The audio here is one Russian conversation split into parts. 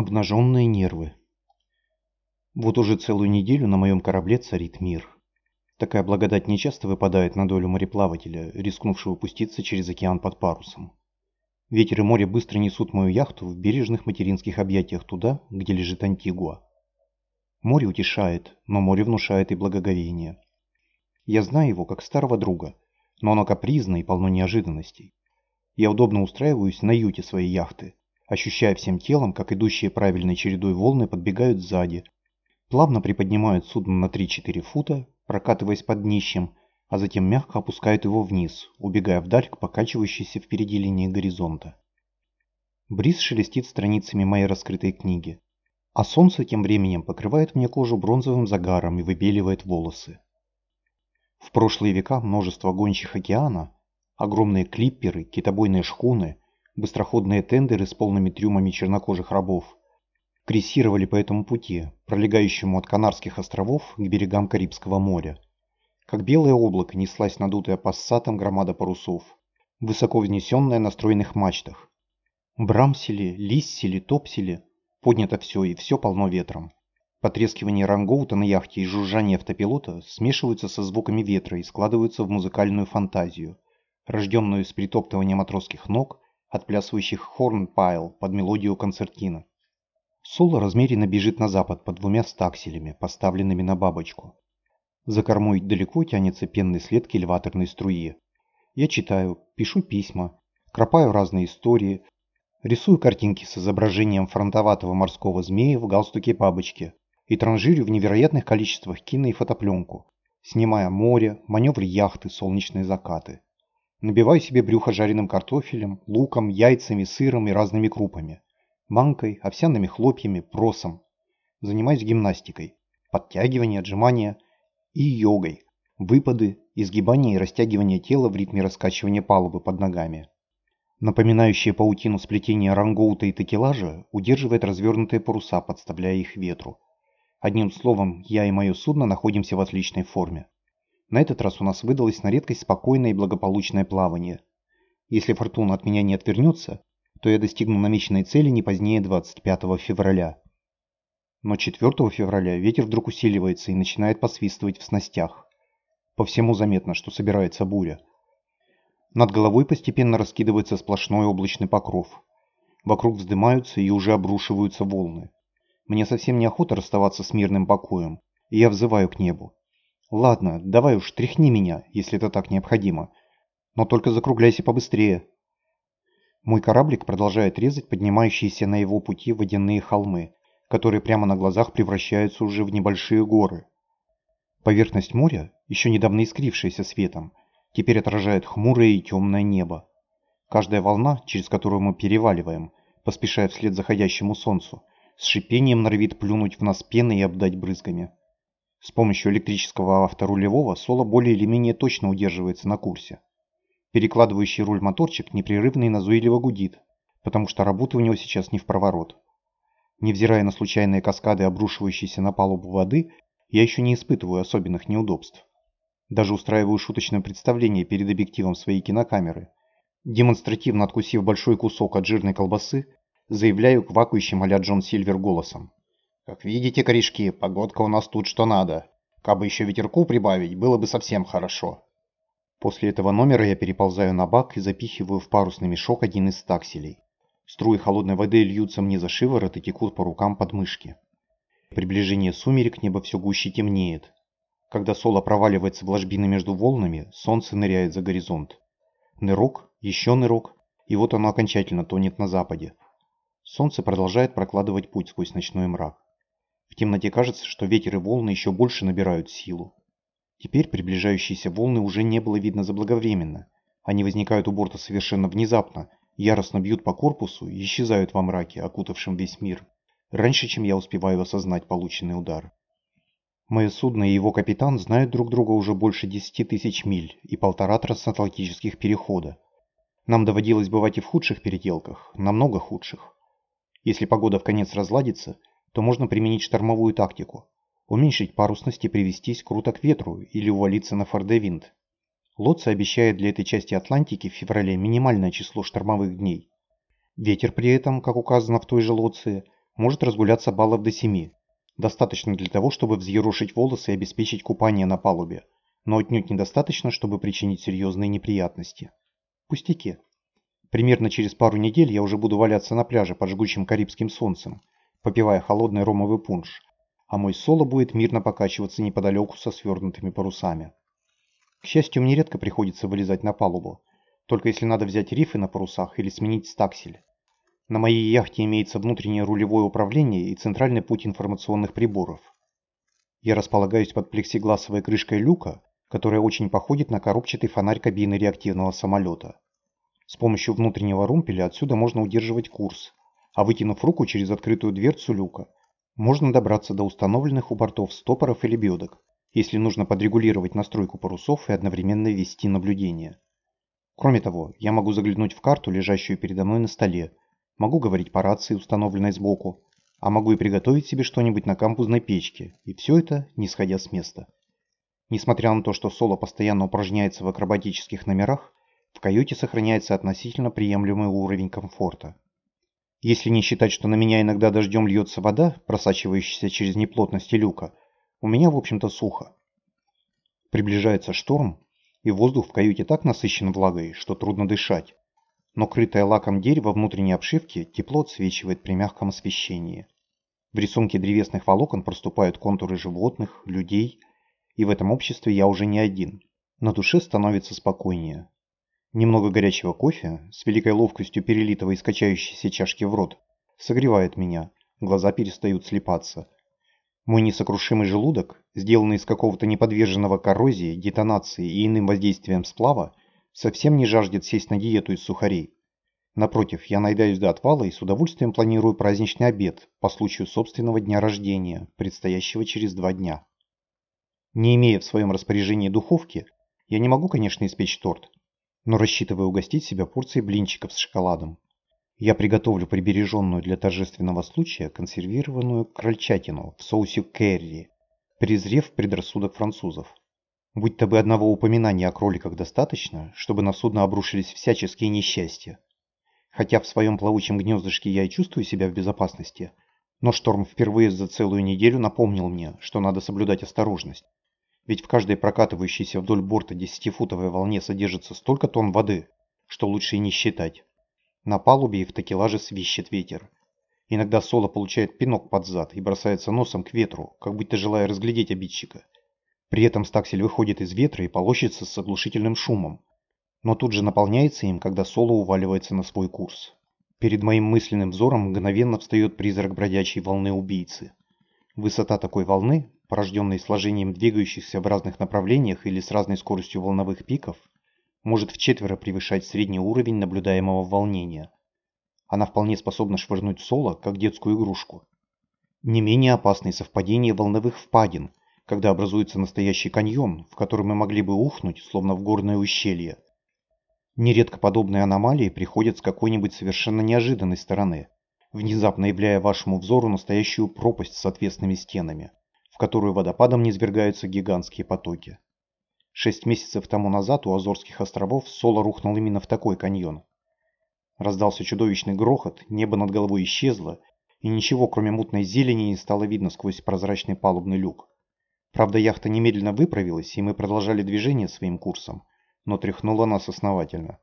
Обнаженные нервы. Вот уже целую неделю на моем корабле царит мир. Такая благодать нечасто выпадает на долю мореплавателя, рискнувшего пуститься через океан под парусом. Ветер и море быстро несут мою яхту в бережных материнских объятиях туда, где лежит Антигуа. Море утешает, но море внушает и благоговение. Я знаю его как старого друга, но оно капризно и полно неожиданностей. Я удобно устраиваюсь на юте своей яхты, ощущая всем телом, как идущие правильной чередой волны подбегают сзади, плавно приподнимают судно на 3-4 фута, прокатываясь под днищем, а затем мягко опускают его вниз, убегая вдаль к покачивающейся впереди линии горизонта. Бриз шелестит страницами моей раскрытой книги, а солнце тем временем покрывает мне кожу бронзовым загаром и выбеливает волосы. В прошлые века множество гонщих океана, огромные клипперы, китобойные шхуны, быстроходные тендеры с полными трюмами чернокожих рабов крейсировали по этому пути, пролегающему от Канарских островов к берегам Карибского моря. Как белое облако неслась надутая пассатом громада парусов, высоко внесенная на стройных мачтах. Брамсели, лиссели, топсели, поднято все и все полно ветром. Потрескивание рангоута на яхте и жужжание автопилота смешиваются со звуками ветра и складываются в музыкальную фантазию, рожденную с притоптывания матросских ног отплясывающих хорнпайл под мелодию концертина. Соло размеренно бежит на запад под двумя стакселями, поставленными на бабочку. За кормой далеко тянется пенный след кильваторной струи. Я читаю, пишу письма, кропаю разные истории, рисую картинки с изображением фронтоватого морского змея в галстуке бабочки и транжирю в невероятных количествах кино и фотопленку, снимая море, маневры яхты, солнечные закаты. Набиваю себе брюхо жареным картофелем, луком, яйцами, сыром и разными крупами. Манкой, овсяными хлопьями, просом. Занимаюсь гимнастикой. Подтягивание, отжимания и йогой. Выпады, изгибание и растягивание тела в ритме раскачивания палубы под ногами. Напоминающее паутину сплетения рангоута и текелажа удерживает развернутые паруса, подставляя их ветру. Одним словом, я и мое судно находимся в отличной форме. На этот раз у нас выдалось на редкость спокойное и благополучное плавание. Если фортуна от меня не отвернется, то я достигну намеченной цели не позднее 25 февраля. Но 4 февраля ветер вдруг усиливается и начинает посвистывать в снастях. По всему заметно, что собирается буря. Над головой постепенно раскидывается сплошной облачный покров. Вокруг вздымаются и уже обрушиваются волны. Мне совсем неохота расставаться с мирным покоем, и я взываю к небу. Ладно, давай уж тряхни меня, если это так необходимо. Но только закругляйся побыстрее. Мой кораблик продолжает резать поднимающиеся на его пути водяные холмы, которые прямо на глазах превращаются уже в небольшие горы. Поверхность моря, еще недавно искрившаяся светом, теперь отражает хмурое и темное небо. Каждая волна, через которую мы переваливаем, поспешая вслед заходящему солнцу, с шипением норовит плюнуть в нас пеной и обдать брызгами. С помощью электрического авторулевого Соло более или менее точно удерживается на курсе. Перекладывающий руль моторчик непрерывно и назойливо гудит, потому что работа у него сейчас не в проворот. Невзирая на случайные каскады, обрушивающиеся на палубу воды, я еще не испытываю особенных неудобств. Даже устраиваю шуточное представление перед объективом своей кинокамеры. Демонстративно откусив большой кусок от жирной колбасы, заявляю квакающим а Джон Сильвер голосом. Как видите, корешки, погодка у нас тут что надо. Кабы еще ветерку прибавить, было бы совсем хорошо. После этого номера я переползаю на бак и запихиваю в парусный мешок один из такселей. Струи холодной воды льются мне за шиворот и текут по рукам под мышки. Приближение сумерек небо все гуще темнеет. Когда соло проваливается в ложбины между волнами, солнце ныряет за горизонт. Нырок, еще нырок, и вот оно окончательно тонет на западе. Солнце продолжает прокладывать путь сквозь ночной мрак. В темноте кажется, что ветер и волны еще больше набирают силу. Теперь приближающиеся волны уже не было видно заблаговременно. Они возникают у борта совершенно внезапно, яростно бьют по корпусу и исчезают во мраке, окутавшем весь мир, раньше, чем я успеваю осознать полученный удар. Мое судно и его капитан знают друг друга уже больше десяти тысяч миль и полтора трансатлантических перехода. Нам доводилось бывать и в худших переделках, намного худших. Если погода в конец разладится – то можно применить штормовую тактику. Уменьшить парусность и привестись круто к ветру или увалиться на фордевинт. Лотца обещает для этой части Атлантики в феврале минимальное число штормовых дней. Ветер при этом, как указано в той же Лоции, может разгуляться баллов до 7. Достаточно для того, чтобы взъерошить волосы и обеспечить купание на палубе, но отнюдь недостаточно, чтобы причинить серьезные неприятности. Пустяки. Примерно через пару недель я уже буду валяться на пляже под жгучим карибским солнцем, попивая холодный ромовый пунш, а мой соло будет мирно покачиваться неподалеку со свернутыми парусами. К счастью, мне редко приходится вылезать на палубу, только если надо взять рифы на парусах или сменить стаксель. На моей яхте имеется внутреннее рулевое управление и центральный путь информационных приборов. Я располагаюсь под плексигласовой крышкой люка, которая очень походит на коробчатый фонарь кабины реактивного самолета. С помощью внутреннего румпеля отсюда можно удерживать курс, а вытянув руку через открытую дверцу люка, можно добраться до установленных у бортов стопоров или бедок, если нужно подрегулировать настройку парусов и одновременно вести наблюдение. Кроме того, я могу заглянуть в карту, лежащую передо мной на столе, могу говорить по рации, установленной сбоку, а могу и приготовить себе что-нибудь на кампусной печке, и все это не сходя с места. Несмотря на то, что Соло постоянно упражняется в акробатических номерах, в каюте сохраняется относительно приемлемый уровень комфорта. Если не считать, что на меня иногда дождем льется вода, просачивающаяся через неплотности люка, у меня, в общем-то, сухо. Приближается шторм, и воздух в каюте так насыщен влагой, что трудно дышать. Но крытое лаком дерево внутренней обшивки тепло отсвечивает при мягком освещении. В рисунке древесных волокон проступают контуры животных, людей, и в этом обществе я уже не один. На душе становится спокойнее. Немного горячего кофе, с великой ловкостью перелитого из качающейся чашки в рот, согревает меня, глаза перестают слепаться. Мой несокрушимый желудок, сделанный из какого-то неподверженного коррозии, детонации и иным воздействием сплава, совсем не жаждет сесть на диету из сухарей. Напротив, я наедаюсь до отвала и с удовольствием планирую праздничный обед по случаю собственного дня рождения, предстоящего через два дня. Не имея в своем распоряжении духовки, я не могу, конечно, испечь торт, но рассчитываю угостить себя порцией блинчиков с шоколадом. Я приготовлю прибереженную для торжественного случая консервированную крольчатину в соусе керри, презрев предрассудок французов. Будь-то бы одного упоминания о кроликах достаточно, чтобы на судно обрушились всяческие несчастья. Хотя в своем плавучем гнездышке я и чувствую себя в безопасности, но шторм впервые за целую неделю напомнил мне, что надо соблюдать осторожность. Ведь в каждой прокатывающейся вдоль борта десятифутовой волне содержится столько тонн воды, что лучше и не считать. На палубе и в такелаже свищет ветер. Иногда Соло получает пинок под зад и бросается носом к ветру, как будто желая разглядеть обидчика. При этом стаксель выходит из ветра и полощется с оглушительным шумом, но тут же наполняется им, когда Соло уваливается на свой курс. Перед моим мысленным взором мгновенно встает призрак бродячей волны убийцы. Высота такой волны, порожденной сложением двигающихся в разных направлениях или с разной скоростью волновых пиков, может вчетверо превышать средний уровень наблюдаемого волнения. Она вполне способна швырнуть соло, как детскую игрушку. Не менее опасные совпадения волновых впадин, когда образуется настоящий каньон, в который мы могли бы ухнуть, словно в горное ущелье. Нередко подобные аномалии приходят с какой-нибудь совершенно неожиданной стороны, внезапно являя вашему взору настоящую пропасть с отвесными стенами которую водопадом низвергаются гигантские потоки. Шесть месяцев тому назад у Азорских островов Соло рухнул именно в такой каньон. Раздался чудовищный грохот, небо над головой исчезло, и ничего, кроме мутной зелени, не стало видно сквозь прозрачный палубный люк. Правда, яхта немедленно выправилась, и мы продолжали движение своим курсом, но тряхнула нас основательно.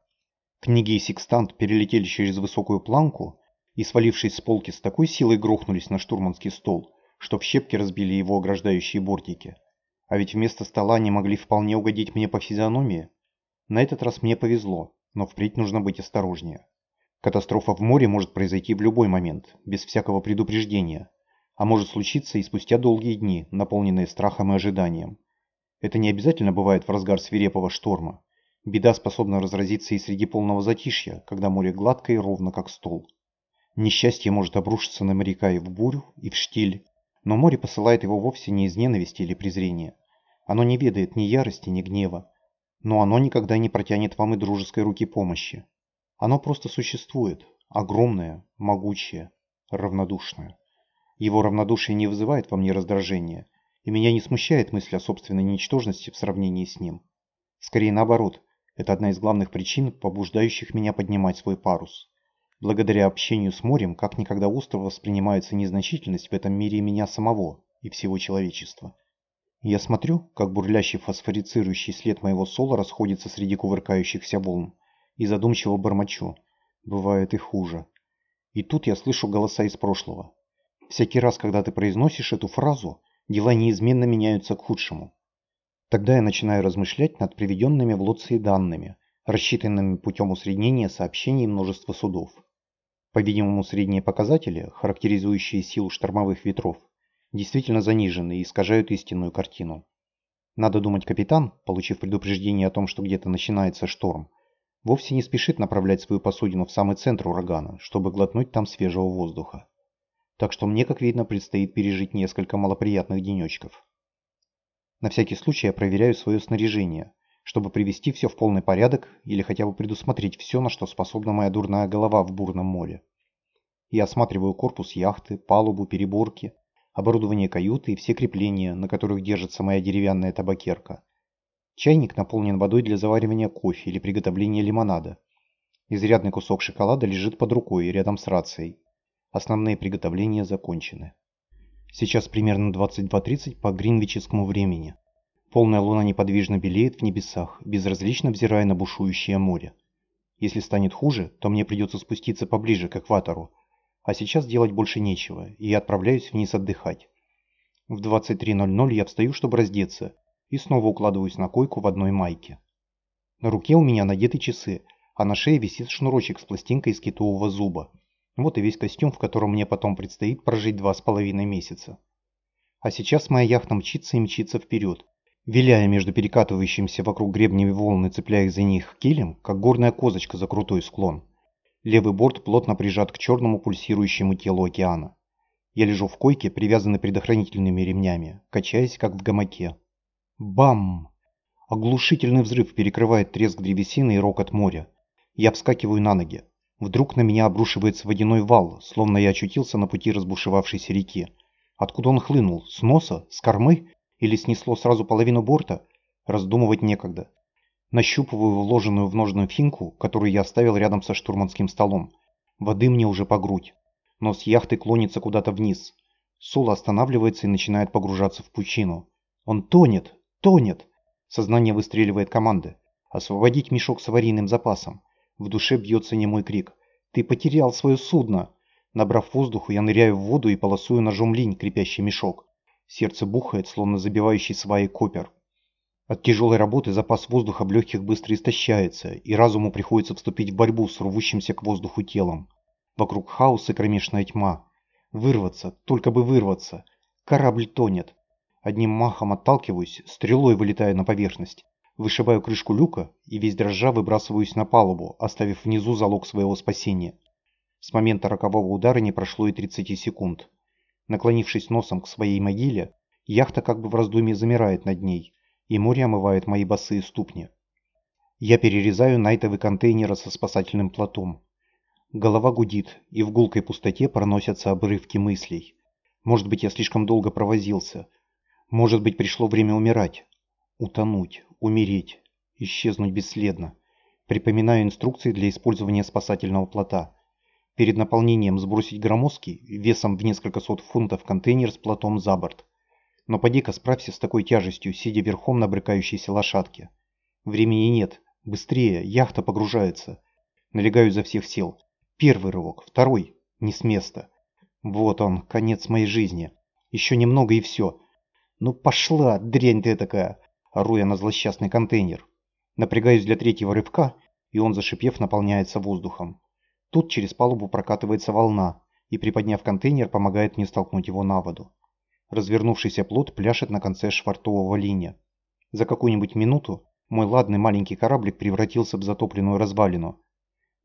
Книги и секстант перелетели через высокую планку и, свалившись с полки, с такой силой грохнулись на штурманский стол, что в щепки разбили его ограждающие бортики. А ведь вместо стола они могли вполне угодить мне по физиономии. На этот раз мне повезло, но впредь нужно быть осторожнее. Катастрофа в море может произойти в любой момент, без всякого предупреждения, а может случиться и спустя долгие дни, наполненные страхом и ожиданием. Это не обязательно бывает в разгар свирепого шторма. Беда способна разразиться и среди полного затишья, когда море гладко и ровно как стол. Несчастье может обрушиться на моряка и в бурю, и в штиль, но море посылает его вовсе не из ненависти или презрения. Оно не ведает ни ярости, ни гнева. Но оно никогда не протянет вам и дружеской руки помощи. Оно просто существует, огромное, могучее, равнодушное. Его равнодушие не вызывает во мне раздражения, и меня не смущает мысль о собственной ничтожности в сравнении с ним. Скорее наоборот, это одна из главных причин, побуждающих меня поднимать свой парус. Благодаря общению с морем, как никогда остро воспринимается незначительность в этом мире меня самого и всего человечества. Я смотрю, как бурлящий фосфорицирующий след моего сола расходится среди кувыркающихся волн, и задумчиво бормочу. Бывает и хуже. И тут я слышу голоса из прошлого. Всякий раз, когда ты произносишь эту фразу, дела неизменно меняются к худшему. Тогда я начинаю размышлять над приведенными в Лоции данными, рассчитанными путем усреднения сообщений множества судов. По-видимому, средние показатели, характеризующие силу штормовых ветров, действительно занижены и искажают истинную картину. Надо думать, капитан, получив предупреждение о том, что где-то начинается шторм, вовсе не спешит направлять свою посудину в самый центр урагана, чтобы глотнуть там свежего воздуха. Так что мне, как видно, предстоит пережить несколько малоприятных денечков. На всякий случай я проверяю свое снаряжение, чтобы привести все в полный порядок или хотя бы предусмотреть все, на что способна моя дурная голова в бурном море. Я осматриваю корпус яхты, палубу, переборки, оборудование каюты и все крепления, на которых держится моя деревянная табакерка. Чайник наполнен водой для заваривания кофе или приготовления лимонада. Изрядный кусок шоколада лежит под рукой рядом с рацией. Основные приготовления закончены. Сейчас примерно 22.30 по гринвичскому времени. Полная луна неподвижно белеет в небесах, безразлично взирая на бушующее море. Если станет хуже, то мне придется спуститься поближе к экватору, а сейчас делать больше нечего, и я отправляюсь вниз отдыхать. В 23.00 я встаю, чтобы раздеться, и снова укладываюсь на койку в одной майке. На руке у меня надеты часы, а на шее висит шнурочек с пластинкой из китового зуба. Вот и весь костюм, в котором мне потом предстоит прожить два с половиной месяца. А сейчас моя яхта мчится и мчится вперед, виляя между перекатывающимися вокруг гребнями волны, цепляя их за них килем, как горная козочка за крутой склон. Левый борт плотно прижат к черному пульсирующему телу океана. Я лежу в койке, привязанный предохранительными ремнями, качаясь, как в гамаке. Бам! Оглушительный взрыв перекрывает треск древесины и рокот моря. Я вскакиваю на ноги. Вдруг на меня обрушивается водяной вал, словно я очутился на пути разбушевавшейся реки. Откуда он хлынул? С носа? С кормы? Или снесло сразу половину борта? Раздумывать некогда. Нащупываю вложенную в ножную финку, которую я оставил рядом со штурманским столом. Воды мне уже по грудь. Нос яхты клонится куда-то вниз. Соло останавливается и начинает погружаться в пучину. Он тонет! Тонет! Сознание выстреливает команды. Освободить мешок с аварийным запасом. В душе бьется немой крик. Ты потерял свое судно! Набрав воздуху, я ныряю в воду и полосую ножом линь, крепящий мешок. Сердце бухает, словно забивающий сваи копер. От тяжелой работы запас воздуха в легких быстро истощается, и разуму приходится вступить в борьбу с рвущимся к воздуху телом. Вокруг хаос и кромешная тьма. Вырваться, только бы вырваться. Корабль тонет. Одним махом отталкиваюсь, стрелой вылетаю на поверхность. Вышибаю крышку люка и весь дрожжа выбрасываюсь на палубу, оставив внизу залог своего спасения. С момента рокового удара не прошло и 30 секунд. Наклонившись носом к своей могиле, яхта как бы в раздумье замирает над ней, и море омывает мои босые ступни. Я перерезаю найтовый контейнер со спасательным плотом. Голова гудит, и в гулкой пустоте проносятся обрывки мыслей. Может быть, я слишком долго провозился, может быть, пришло время умирать. Утонуть, умереть, исчезнуть бесследно. Припоминаю инструкции для использования спасательного плота. Перед наполнением сбросить громоздкий, весом в несколько сот фунтов контейнер с плотом за борт. Но поди-ка справься с такой тяжестью, сидя верхом на брыкающейся лошадке. Времени нет. Быстрее, яхта погружается. Налегаю изо всех сил. Первый рывок, второй. Не с места. Вот он, конец моей жизни. Еще немного и все. «Ну пошла, дрянь ты такая!» Ору я на злосчастный контейнер. Напрягаюсь для третьего рывка, и он, зашипев, наполняется воздухом. Тут через палубу прокатывается волна, и, приподняв контейнер, помогает мне столкнуть его на воду. Развернувшийся плот пляшет на конце швартового линия. За какую-нибудь минуту мой ладный маленький кораблик превратился в затопленную развалину.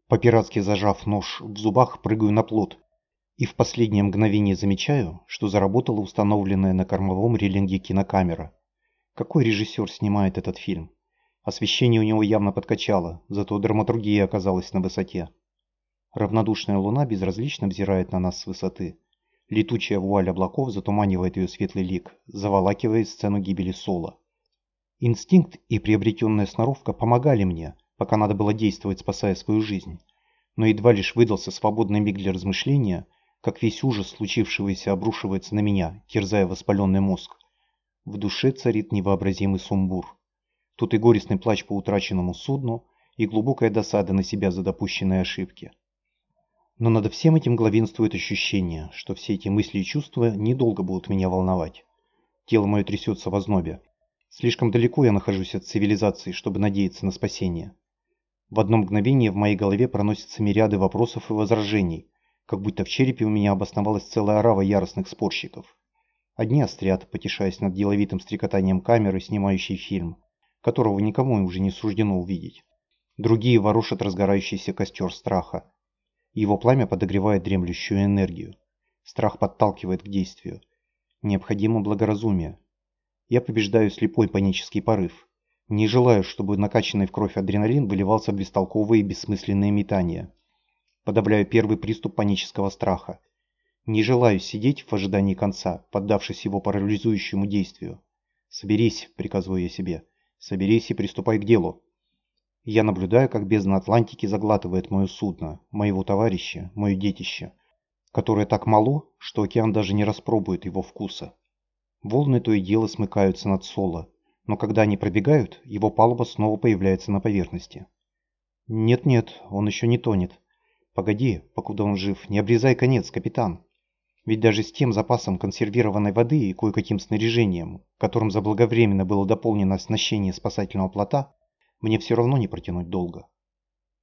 По-пиратски зажав нож в зубах, прыгаю на плот, и в последнее мгновение замечаю, что заработала установленная на кормовом релинге кинокамера. Какой режиссер снимает этот фильм? Освещение у него явно подкачало, зато драматургия оказалась на высоте. Равнодушная луна безразлично взирает на нас с высоты. Летучая вуаль облаков затуманивает ее светлый лик, заволакивая сцену гибели Соло. Инстинкт и приобретенная сноровка помогали мне, пока надо было действовать, спасая свою жизнь. Но едва лишь выдался свободный миг для размышления, как весь ужас случившегося обрушивается на меня, терзая воспаленный мозг. В душе царит невообразимый сумбур. Тут и горестный плач по утраченному судну, и глубокая досада на себя за допущенные ошибки. Но над всем этим главенствует ощущение, что все эти мысли и чувства недолго будут меня волновать. Тело мое трясется в ознобе. Слишком далеко я нахожусь от цивилизации, чтобы надеяться на спасение. В одно мгновение в моей голове проносятся мириады вопросов и возражений, как будто в черепе у меня обосновалась целая орава яростных спорщиков. Одни острят, потешаясь над деловитым стрекотанием камеры, снимающей фильм, которого никому уже не суждено увидеть. Другие ворошат разгорающийся костер страха. Его пламя подогревает дремлющую энергию. Страх подталкивает к действию. Необходимо благоразумие. Я побеждаю слепой панический порыв. Не желаю, чтобы накачанный в кровь адреналин выливался в бестолковые и бессмысленные метания. Подавляю первый приступ панического страха. Не желаю сидеть в ожидании конца, поддавшись его парализующему действию. «Соберись», — приказываю я себе. «Соберись и приступай к делу». Я наблюдаю, как бездна Атлантики заглатывает мое судно, моего товарища, мое детище, которое так мало, что океан даже не распробует его вкуса. Волны то и дело смыкаются над Соло, но когда они пробегают, его палуба снова появляется на поверхности. Нет-нет, он еще не тонет. Погоди, покуда он жив, не обрезай конец, капитан. Ведь даже с тем запасом консервированной воды и кое-каким снаряжением, которым заблаговременно было дополнено оснащение спасательного плота, мне все равно не протянуть долго.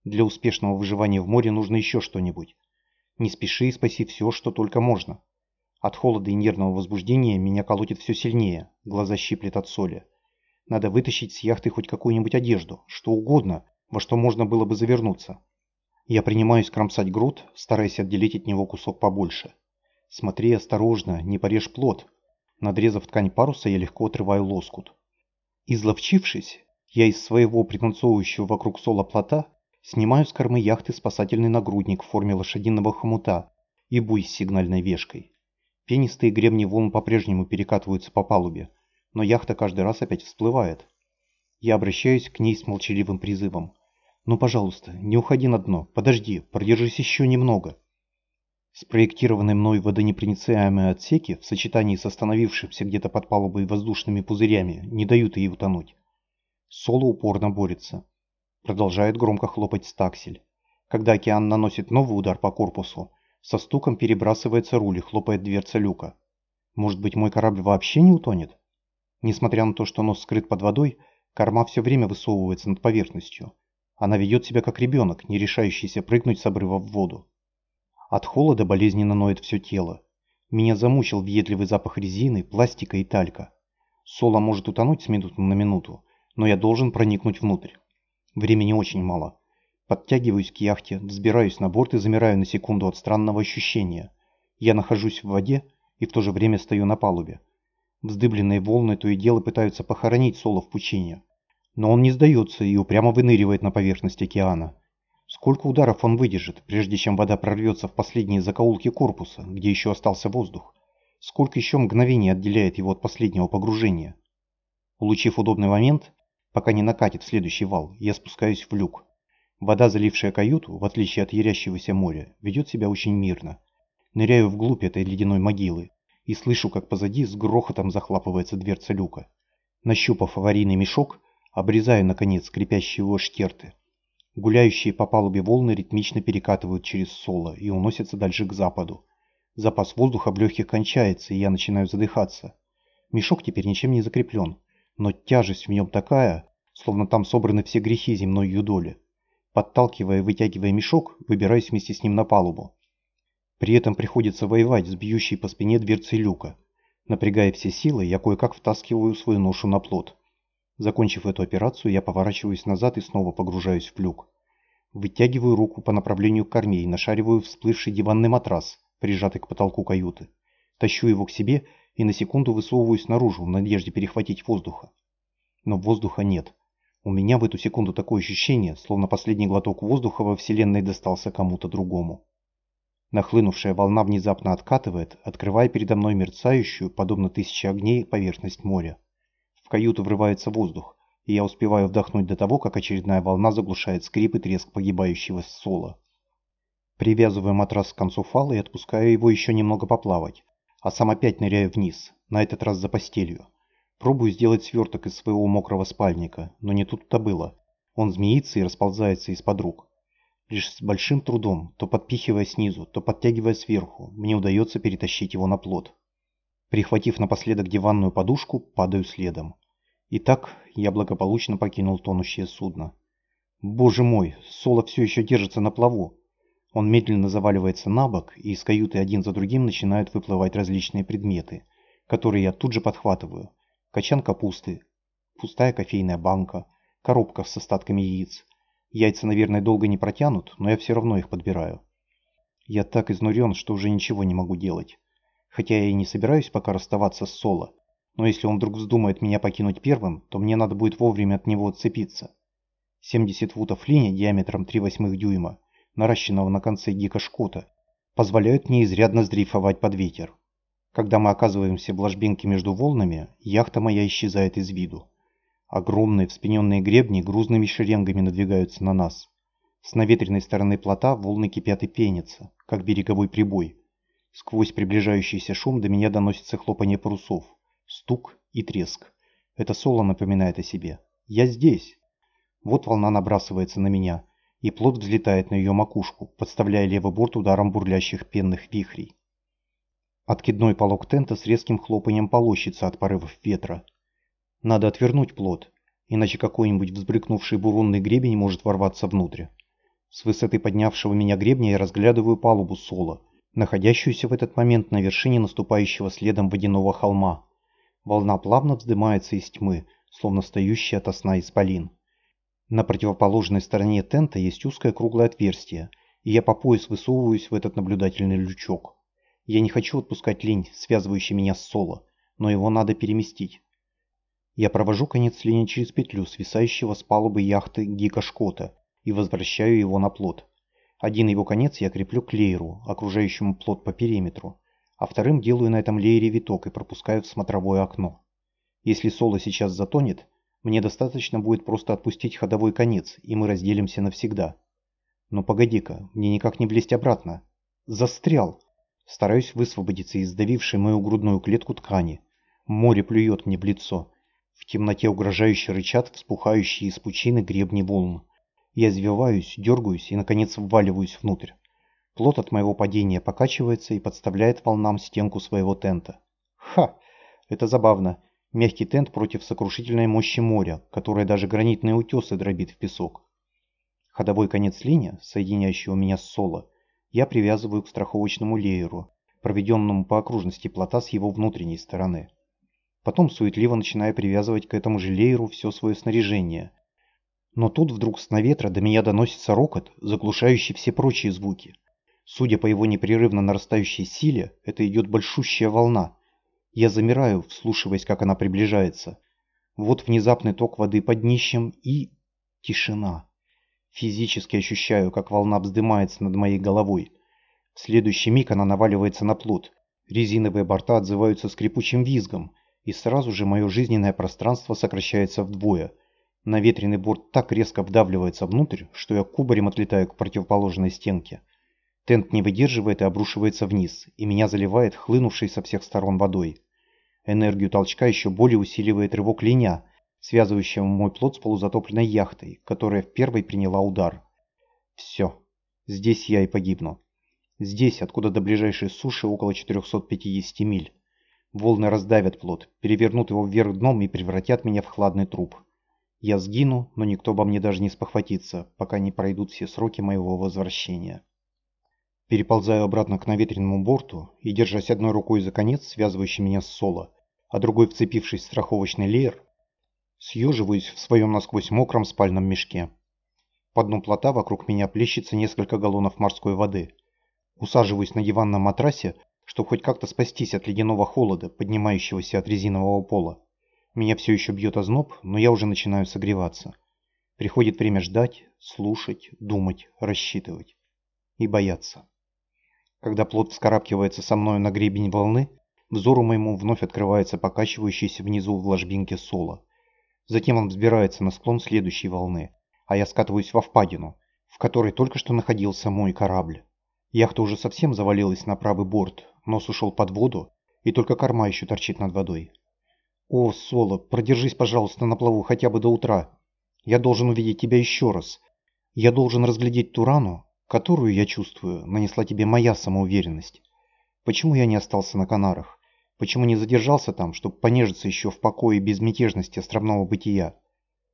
Для успешного выживания в море нужно еще что-нибудь. Не спеши и спаси все, что только можно. От холода и нервного возбуждения меня колотит все сильнее, глаза щиплет от соли. Надо вытащить с яхты хоть какую-нибудь одежду, что угодно, во что можно было бы завернуться. Я принимаюсь кромсать груд, стараясь отделить от него кусок побольше. Смотри осторожно, не порежь плод. Надрезав ткань паруса, я легко отрываю лоскут. Изловчившись, я из своего пританцовывающего вокруг сола плота снимаю с кормы яхты спасательный нагрудник в форме лошадиного хомута и буй с сигнальной вешкой. Пенистые гребни волн по-прежнему перекатываются по палубе, но яхта каждый раз опять всплывает. Я обращаюсь к ней с молчаливым призывом. «Ну, пожалуйста, не уходи на дно, подожди, продержись еще немного». Спроектированные мной водонепроницаемые отсеки в сочетании с остановившимся где-то под палубой воздушными пузырями не дают ей утонуть. Соло упорно борется. Продолжает громко хлопать стаксель. Когда океан наносит новый удар по корпусу, со стуком перебрасывается руль и хлопает дверца люка. Может быть, мой корабль вообще не утонет? Несмотря на то, что нос скрыт под водой, корма все время высовывается над поверхностью. Она ведет себя как ребенок, не решающийся прыгнуть с обрыва в воду. От холода болезненно ноет все тело. Меня замучил въедливый запах резины, пластика и талька. Соло может утонуть с минуты на минуту, но я должен проникнуть внутрь. Времени очень мало. Подтягиваюсь к яхте, взбираюсь на борт и замираю на секунду от странного ощущения. Я нахожусь в воде и в то же время стою на палубе. Вздыбленные волны то и дело пытаются похоронить Соло в пучине. Но он не сдается и упрямо выныривает на поверхность океана. Сколько ударов он выдержит, прежде чем вода прорвется в последние закоулки корпуса, где еще остался воздух? Сколько еще мгновений отделяет его от последнего погружения? Улучив удобный момент, пока не накатит следующий вал, я спускаюсь в люк. Вода, залившая каюту, в отличие от ярящегося моря, ведет себя очень мирно. Ныряю вглубь этой ледяной могилы и слышу, как позади с грохотом захлапывается дверца люка. Нащупав аварийный мешок, обрезаю, наконец, скрипящие его штерты. Гуляющие по палубе волны ритмично перекатывают через соло и уносятся дальше к западу. Запас воздуха в легких кончается, и я начинаю задыхаться. Мешок теперь ничем не закреплен, но тяжесть в нем такая, словно там собраны все грехи земной юдоли. Подталкивая и вытягивая мешок, выбираюсь вместе с ним на палубу. При этом приходится воевать с бьющей по спине дверцей люка. Напрягая все силы, я кое-как втаскиваю свою ношу на плот. Закончив эту операцию, я поворачиваюсь назад и снова погружаюсь в люк. Вытягиваю руку по направлению к корме и нашариваю всплывший диванный матрас, прижатый к потолку каюты. Тащу его к себе и на секунду высовываюсь наружу в надежде перехватить воздуха. Но воздуха нет. У меня в эту секунду такое ощущение, словно последний глоток воздуха во Вселенной достался кому-то другому. Нахлынувшая волна внезапно откатывает, открывая передо мной мерцающую, подобно тысяче огней, поверхность моря. В каюту врывается воздух, и я успеваю вдохнуть до того, как очередная волна заглушает скрип и треск погибающего сола. Привязываю матрас к концу фала и отпускаю его еще немного поплавать, а сам опять ныряю вниз, на этот раз за постелью. Пробую сделать сверток из своего мокрого спальника, но не тут-то было. Он змеится и расползается из-под рук. Лишь с большим трудом, то подпихивая снизу, то подтягивая сверху, мне удается перетащить его на плот. Прихватив напоследок диванную подушку, падаю следом. Итак, я благополучно покинул тонущее судно. Боже мой, Соло все еще держится на плаву. Он медленно заваливается на бок, и из каюты один за другим начинают выплывать различные предметы, которые я тут же подхватываю. Качан капусты, пустая кофейная банка, коробка с остатками яиц. Яйца, наверное, долго не протянут, но я все равно их подбираю. Я так изнурен, что уже ничего не могу делать. Хотя я и не собираюсь пока расставаться с Соло, но если он вдруг вздумает меня покинуть первым, то мне надо будет вовремя от него отцепиться. 70 футов линия диаметром 3 восьмых дюйма, наращенного на конце гика-шкота, позволяют мне изрядно сдрейфовать под ветер. Когда мы оказываемся в ложбинке между волнами, яхта моя исчезает из виду. Огромные вспененные гребни грузными шеренгами надвигаются на нас. С наветренной стороны плота волны кипят и пенятся, как береговой прибой. Сквозь приближающийся шум до меня доносится хлопанье парусов, стук и треск. Это соло напоминает о себе. Я здесь. Вот волна набрасывается на меня, и плот взлетает на ее макушку, подставляя левый борт ударом бурлящих пенных вихрей. Откидной полог тента с резким хлопанием полощется от порывов ветра. Надо отвернуть плот, иначе какой-нибудь взбрыкнувший бурунный гребень может ворваться внутрь. С высоты поднявшего меня гребня я разглядываю палубу Соло, находящуюся в этот момент на вершине наступающего следом водяного холма. Волна плавно вздымается из тьмы, словно стоящая ото сна исполин. На противоположной стороне тента есть узкое круглое отверстие, и я по пояс высовываюсь в этот наблюдательный лючок. Я не хочу отпускать линь, связывающий меня с соло, но его надо переместить. Я провожу конец линии через петлю, свисающего с палубы яхты Гика Шкота, и возвращаю его на плот. Один его конец я креплю к лееру, окружающему плот по периметру, а вторым делаю на этом леере виток и пропускаю в смотровое окно. Если соло сейчас затонет, мне достаточно будет просто отпустить ходовой конец, и мы разделимся навсегда. Но погоди-ка, мне никак не влезть обратно. Застрял! Стараюсь высвободиться из сдавившей мою грудную клетку ткани. Море плюет мне в лицо. В темноте угрожающе рычат вспухающие из пучины гребни волн. Я извиваюсь, дергаюсь и, наконец, вваливаюсь внутрь. Плот от моего падения покачивается и подставляет волнам стенку своего тента. Ха! Это забавно. Мягкий тент против сокрушительной мощи моря, которое даже гранитные утесы дробит в песок. Ходовой конец линии, соединяющего меня с соло, я привязываю к страховочному лееру, проведенному по окружности плота с его внутренней стороны. Потом суетливо начинаю привязывать к этому же лееру все свое снаряжение. Но тут вдруг с наветра до меня доносится рокот, заглушающий все прочие звуки. Судя по его непрерывно нарастающей силе, это идет большущая волна, я замираю, вслушиваясь, как она приближается. Вот внезапный ток воды под днищем и... тишина. Физически ощущаю, как волна вздымается над моей головой. В следующий миг она наваливается на плот. Резиновые борта отзываются скрипучим визгом, и сразу же мое жизненное пространство сокращается вдвое. Наветренный борт так резко вдавливается внутрь, что я кубарем отлетаю к противоположной стенке. Тент не выдерживает и обрушивается вниз, и меня заливает хлынувшей со всех сторон водой. Энергию толчка еще более усиливает рывок линя, связывающего мой плот с полузатопленной яхтой, которая в первой приняла удар. Все. Здесь я и погибну. Здесь, откуда до ближайшей суши около 450 миль. Волны раздавят плот, перевернут его вверх дном и превратят меня в хладный труп. Я сгину, но никто обо мне даже не спохватится, пока не пройдут все сроки моего возвращения. Переползаю обратно к наветренному борту и, держась одной рукой за конец, связывающий меня с соло, а другой вцепившись в страховочный леер, съеживаюсь в своем насквозь мокром спальном мешке. По дну плота вокруг меня плещется несколько галлонов морской воды. Усаживаюсь на диванном матрасе, чтобы хоть как-то спастись от ледяного холода, поднимающегося от резинового пола. Меня все еще бьет озноб, но я уже начинаю согреваться. Приходит время ждать, слушать, думать, рассчитывать и бояться. Когда плот вскарабкивается со мною на гребень волны, взору моему вновь открывается покачивающийся внизу в ложбинке соло. Затем он взбирается на склон следующей волны, а я скатываюсь во впадину, в которой только что находился мой корабль. Яхта уже совсем завалилась на правый борт, нос ушел под воду, и только корма еще торчит над водой. О, Соло, продержись, пожалуйста, на плаву хотя бы до утра. Я должен увидеть тебя еще раз. Я должен разглядеть ту рану, которую, я чувствую, нанесла тебе моя самоуверенность. Почему я не остался на Канарах? Почему не задержался там, чтобы понежиться еще в покое и безмятежности островного бытия?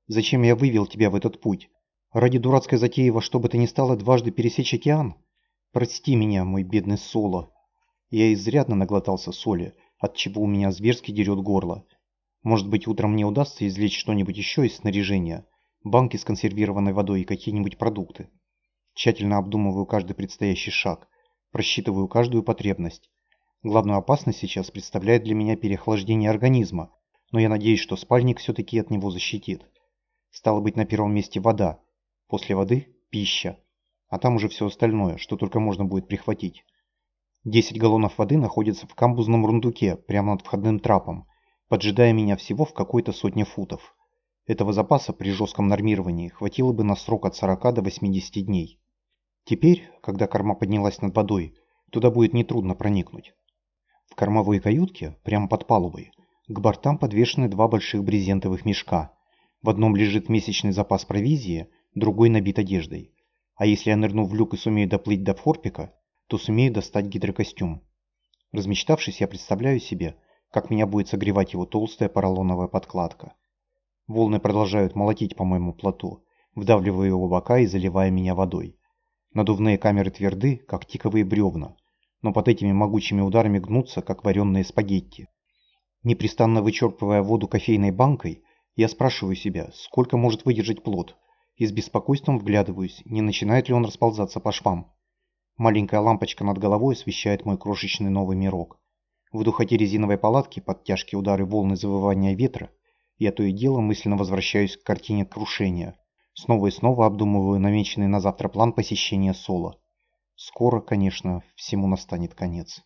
Зачем я вывел тебя в этот путь? Ради дурацкой затеи во что бы то ни стало дважды пересечь океан? Прости меня, мой бедный Соло. Я изрядно наглотался соли, от чего у меня зверски дерет горло. Может быть, утром мне удастся извлечь что-нибудь еще из снаряжения, банки с консервированной водой и какие-нибудь продукты. Тщательно обдумываю каждый предстоящий шаг, просчитываю каждую потребность. Главную опасность сейчас представляет для меня переохлаждение организма, но я надеюсь, что спальник все-таки от него защитит. Стало быть, на первом месте вода, после воды – пища, а там уже все остальное, что только можно будет прихватить. 10 галлонов воды находятся в камбузном рундуке, прямо над входным трапом, поджидая меня всего в какой-то сотне футов. Этого запаса при жестком нормировании хватило бы на срок от 40 до 80 дней. Теперь, когда корма поднялась над водой, туда будет нетрудно проникнуть. В кормовой каютке, прямо под палубой, к бортам подвешены два больших брезентовых мешка. В одном лежит месячный запас провизии, другой набит одеждой. А если я нырну в люк и сумею доплыть до форпика, то сумею достать гидрокостюм. Размечтавшись, я представляю себе, как меня будет согревать его толстая поролоновая подкладка. Волны продолжают молотить по моему плоту, вдавливая его бока и заливая меня водой. Надувные камеры тверды, как тиковые бревна, но под этими могучими ударами гнутся, как вареные спагетти. Непрестанно вычерпывая воду кофейной банкой, я спрашиваю себя, сколько может выдержать плод, и с беспокойством вглядываюсь, не начинает ли он расползаться по швам. Маленькая лампочка над головой освещает мой крошечный новый мирок. В духоте резиновой палатки под тяжкие удары волны завывания ветра я то и дело мысленно возвращаюсь к картине крушения. Снова и снова обдумываю намеченный на завтра план посещения Соло. Скоро, конечно, всему настанет конец.